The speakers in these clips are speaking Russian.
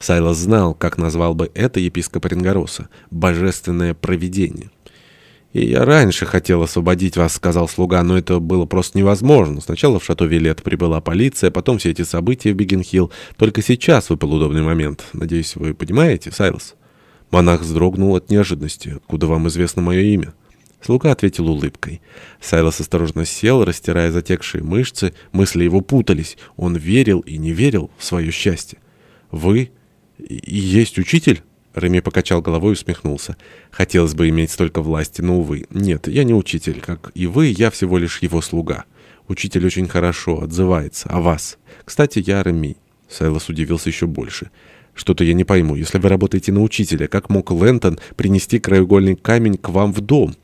Сайлос знал, как назвал бы это епископ Оренгороса — «божественное провидение». «И я раньше хотел освободить вас», — сказал слуга, — «но это было просто невозможно. Сначала в шато Вилет прибыла полиция, потом все эти события в Бигенхилл. Только сейчас выпал удобный момент. Надеюсь, вы понимаете, Сайлос?» Монах вздрогнул от неожиданности. «Откуда вам известно мое имя?» Слуга ответил улыбкой. Сайлос осторожно сел, растирая затекшие мышцы. Мысли его путались. Он верил и не верил в свое счастье. «Вы и есть учитель?» Реми покачал головой и усмехнулся. «Хотелось бы иметь столько власти, но, увы. Нет, я не учитель. Как и вы, я всего лишь его слуга. Учитель очень хорошо отзывается о вас. Кстати, я Реми». Сайлос удивился еще больше. «Что-то я не пойму. Если вы работаете на учителя, как мог Лэнтон принести краеугольный камень к вам в дом?»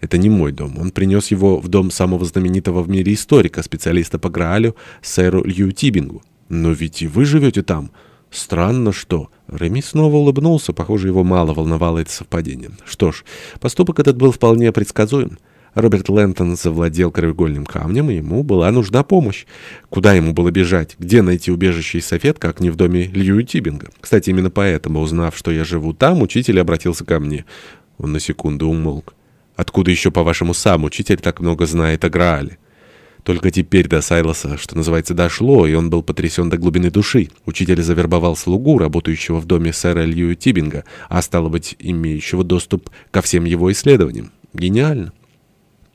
Это не мой дом. Он принес его в дом самого знаменитого в мире историка, специалиста по Граалю, сэру Лью Тибингу. Но ведь и вы живете там. Странно, что... Реми снова улыбнулся, похоже, его мало волновало это совпадение. Что ж, поступок этот был вполне предсказуем. Роберт Лэнтон завладел краеугольным камнем, и ему была нужна помощь. Куда ему было бежать? Где найти убежище и совет, как не в доме Лью Тибинга? Кстати, именно поэтому, узнав, что я живу там, учитель обратился ко мне. Он на секунду умолк. Откуда еще, по-вашему, сам учитель так много знает о Граале? Только теперь до Сайлоса, что называется, дошло, и он был потрясен до глубины души. Учитель завербовал слугу, работающего в доме сэра Лью Тибинга, а стало быть, имеющего доступ ко всем его исследованиям. Гениально.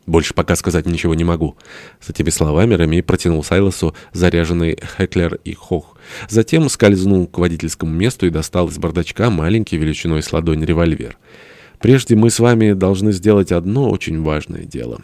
Больше пока сказать ничего не могу. С этими словами Рамей протянул Сайлосу заряженный Хеклер и Хох. Затем скользнул к водительскому месту и достал из бардачка маленький величиной с ладонь револьвер. Прежде мы с вами должны сделать одно очень важное дело».